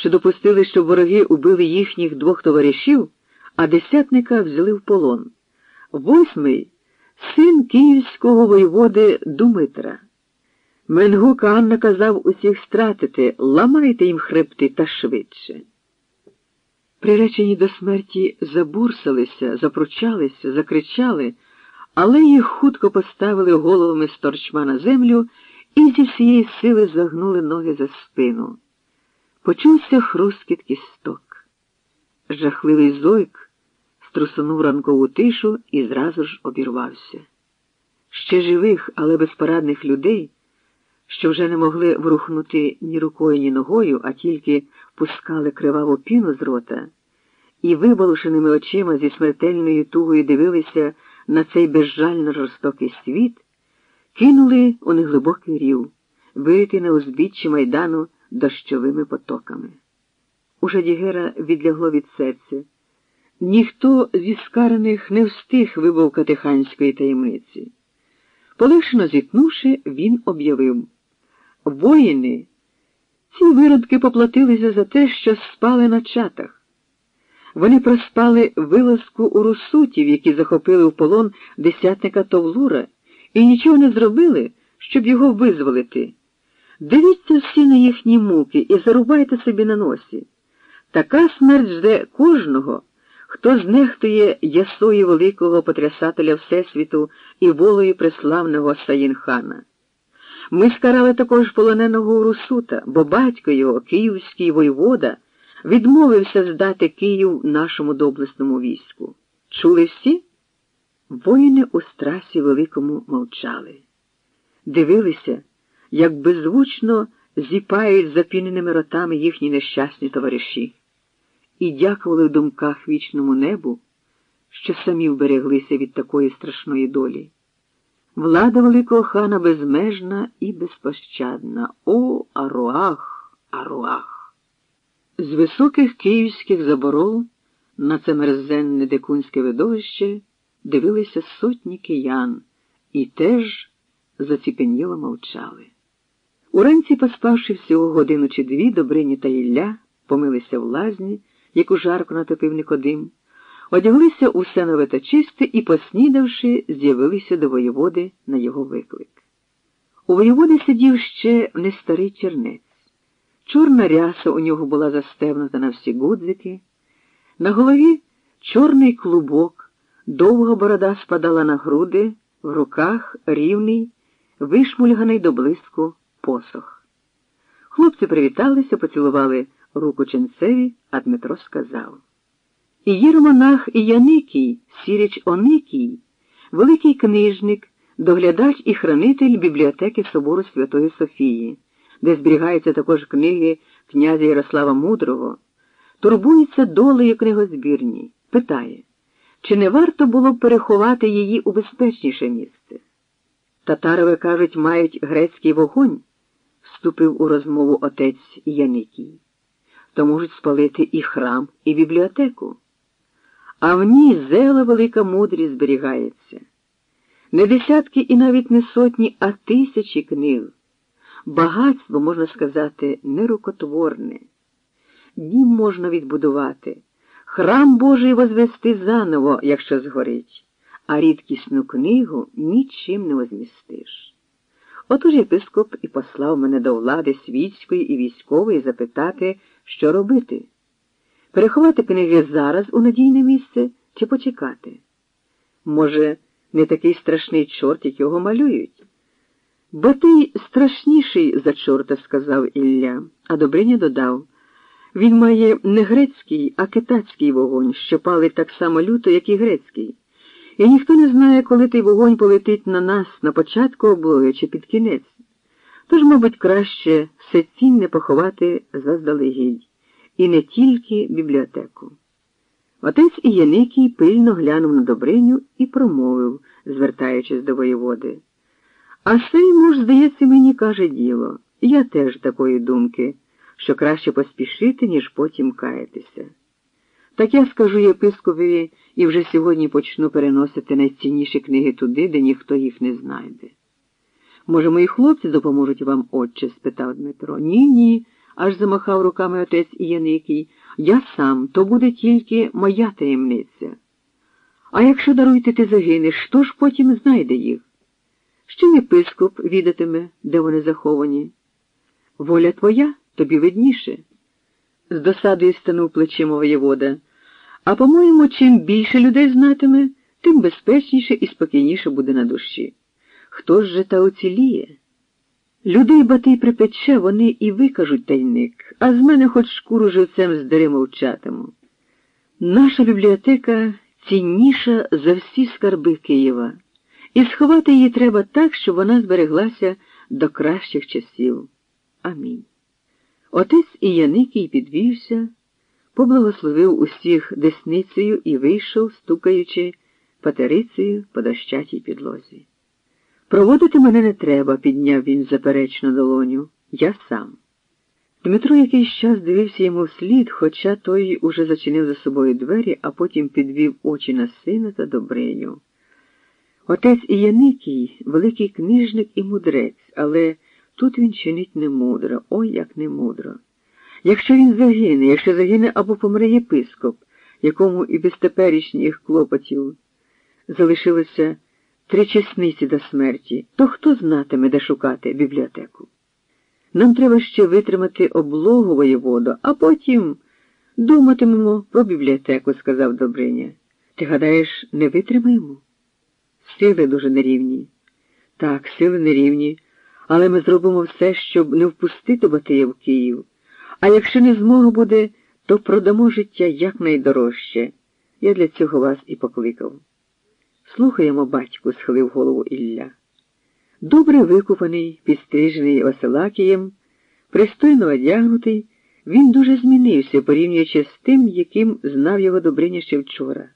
що допустили, що вороги убили їхніх двох товаришів, а десятника взяли в полон. Восьмий син київського воєводи Думитра. Менгук Ан наказав усіх стратити, ламайте їм хребти та швидше. Приречені до смерті забурсалися, запручалися, закричали, але їх хутко поставили головами сторчма на землю і зі всієї сили загнули ноги за спину. Почувся хрускіт кісток. Жахливий зойк струсунув ранкову тишу і зразу ж обірвався. Ще живих, але безпорадних людей, що вже не могли врухнути ні рукою, ні ногою, а тільки пускали криваву піну з рота, і вибалушеними очима зі смертельною тугою дивилися на цей безжально жорстокий світ, кинули у неглибокий рів, виритий на узбіччі майдану дощовими потоками. У Жадігера відлягло від серця. Ніхто зі скарених не встиг вибовкати ханської таємниці. Полегшено зітнувши, він об'явив Воїни, ці виродки поплатилися за те, що спали на чатах. Вони проспали вилазку у русутів, які захопили в полон десятника Товлура, і нічого не зробили, щоб його визволити. Дивіться всі на їхні муки і зарубайте собі на носі. Така смерть жде кожного, хто знехтує ясої великого потрясателя Всесвіту і волею преславного Саїнхана. Ми скарали також полоненого Урусута, бо батько його, київський воєвода, відмовився здати Київ нашому доблесному війську. Чули всі? Воїни у страсі великому мовчали. Дивилися, як беззвучно зіпають запіненими ротами їхні нещасні товариші, і дякували в думках вічному небу, що самі вбереглися від такої страшної долі. Влада великого хана безмежна і безпощадна. О, Аруах, Аруах! З високих київських заборол на це мерзенне дикунське видовище дивилися сотні киян і теж заціпеніло мовчали. Уранці, поспавши всього годину чи дві, Добрині та Ілля помилися в лазні, яку жарко натопив Никодим, одяглися усе нове та чисте і, поснідавши, з'явилися до воєводи на його виклик. У воєводи сидів ще не старий чернець. Чорна ряса у нього була застебнута на всі гудзики, на голові чорний клубок, довга борода спадала на груди, в руках рівний, вишмульганий до блиску посох. Хлопці привіталися, поцілували руку ченцеві, а Дмитро сказав. І єромонах Яникій, Сіріч Оникій, великий книжник, доглядач і хранитель бібліотеки Собору Святої Софії, де зберігаються також книги князя Ярослава Мудрого, турбується долею книгозбірні, питає, чи не варто було б переховати її у безпечніше місце? Татарове, кажуть, мають грецький вогонь, вступив у розмову отець Яникій. То можуть спалити і храм, і бібліотеку. А в ній зела велика мудрість зберігається. Не десятки і навіть не сотні, а тисячі книг. Багатство, можна сказати, нерукотворне. Дім можна відбудувати, храм Божий возвести заново, якщо згорить, а рідкісну книгу нічим не возмістиш. Отож єпископ і послав мене до влади світської і військової запитати, що робити. Переховати книги зараз у надійне місце чи почекати? Може, не такий страшний чорт, як його малюють? Бо ти страшніший за чорта, сказав Ілля, а Добриня додав. Він має не грецький, а китайський вогонь, що палить так само люто, як і грецький. І ніхто не знає, коли той вогонь полетить на нас на початку облоги чи під кінець. Тож, мабуть, краще все цінне поховати заздалегідь і не тільки бібліотеку. Отець Іяникій пильно глянув на Добриню і промовив, звертаючись до воєводи. А сей муж, здається, мені каже діло. Я теж такої думки, що краще поспішити, ніж потім каятися. Так я скажу єпископові і вже сьогодні почну переносити найцінніші книги туди, де ніхто їх не знайде. Може, мої хлопці допоможуть вам, отче? спитав Дмитро. Ні, ні. аж замахав руками отець Яникій. Я сам, то буде тільки моя таємниця. А якщо даруйте ти загинеш, хто ж потім знайде їх? Ще єпископ відатиме, де вони заховані. Воля твоя тобі видніше. З досадою станув плечима воєвода. А по-моєму, чим більше людей знатиме, тим безпечніше і спокійніше буде на душі. Хто ж же та оціліє? Людей батий припече, вони і викажуть тайник, а з мене хоч шкуру живцем здери мовчатиму. Наша бібліотека цінніша за всі скарби Києва, і сховати її треба так, щоб вона збереглася до кращих часів. Амінь. Отець Іяникій підвівся, поблагословив усіх десницею і вийшов, стукаючи патерицею по дощатій підлозі. Проводити мене не треба, підняв він заперечно долоню. Я сам. Дмитро якийсь час дивився йому вслід, хоча той уже зачинив за собою двері, а потім підвів очі на сина та Добриню. Отець Іяникій, великий книжник і мудрець, але тут він чинить немудро, ой як немудро. Якщо він загине, якщо загине або помре єпископ, якому і без теперішніх клопотів залишилося три чесниці до смерті, то хто знатиме, де шукати бібліотеку? Нам треба ще витримати облогу воєводу, а потім думатимемо про бібліотеку, сказав Добриня. Ти гадаєш, не витримаємо? Сили дуже нерівні. Так, сили нерівні, але ми зробимо все, щоб не впустити Батия в Київ. А якщо не змога буде, то продамо життя якнайдорожче. Я для цього вас і покликав. Слухаємо, батьку, схилив голову Ілля. Добре викупаний, підстрижений Василакієм, пристойно одягнутий, він дуже змінився, порівнюючи з тим, яким знав його Добриня ще вчора.